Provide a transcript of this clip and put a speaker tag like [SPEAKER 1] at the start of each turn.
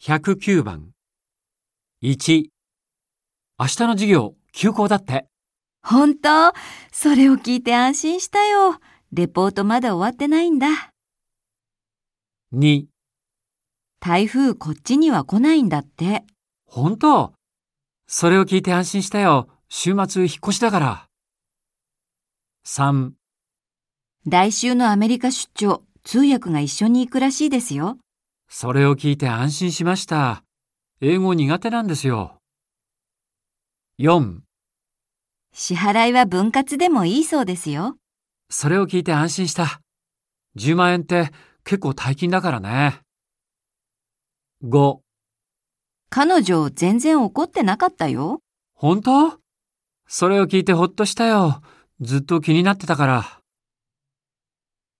[SPEAKER 1] 109番。1。明日の授業、休校だって。
[SPEAKER 2] 本当？それを聞いて安心したよ。レポートまだ終わってないんだ。
[SPEAKER 1] 2。
[SPEAKER 2] 台風こっちには来ないんだって。
[SPEAKER 1] 本当？それを聞いて安心したよ。週末引っ越しだから。3。
[SPEAKER 2] 来週のアメリカ出張、通訳が一緒に行くらしいですよ。
[SPEAKER 1] それを聞いて安心しました。英語苦手なんですよ。4。
[SPEAKER 2] 支払いは分割でもいいそうですよ。
[SPEAKER 1] それを聞いて安心した。10万円って結構大金だからね。5。
[SPEAKER 2] 彼女全然怒ってなかったよ。
[SPEAKER 1] 本当？それを聞いてほっとしたよ。ずっと気になってたから。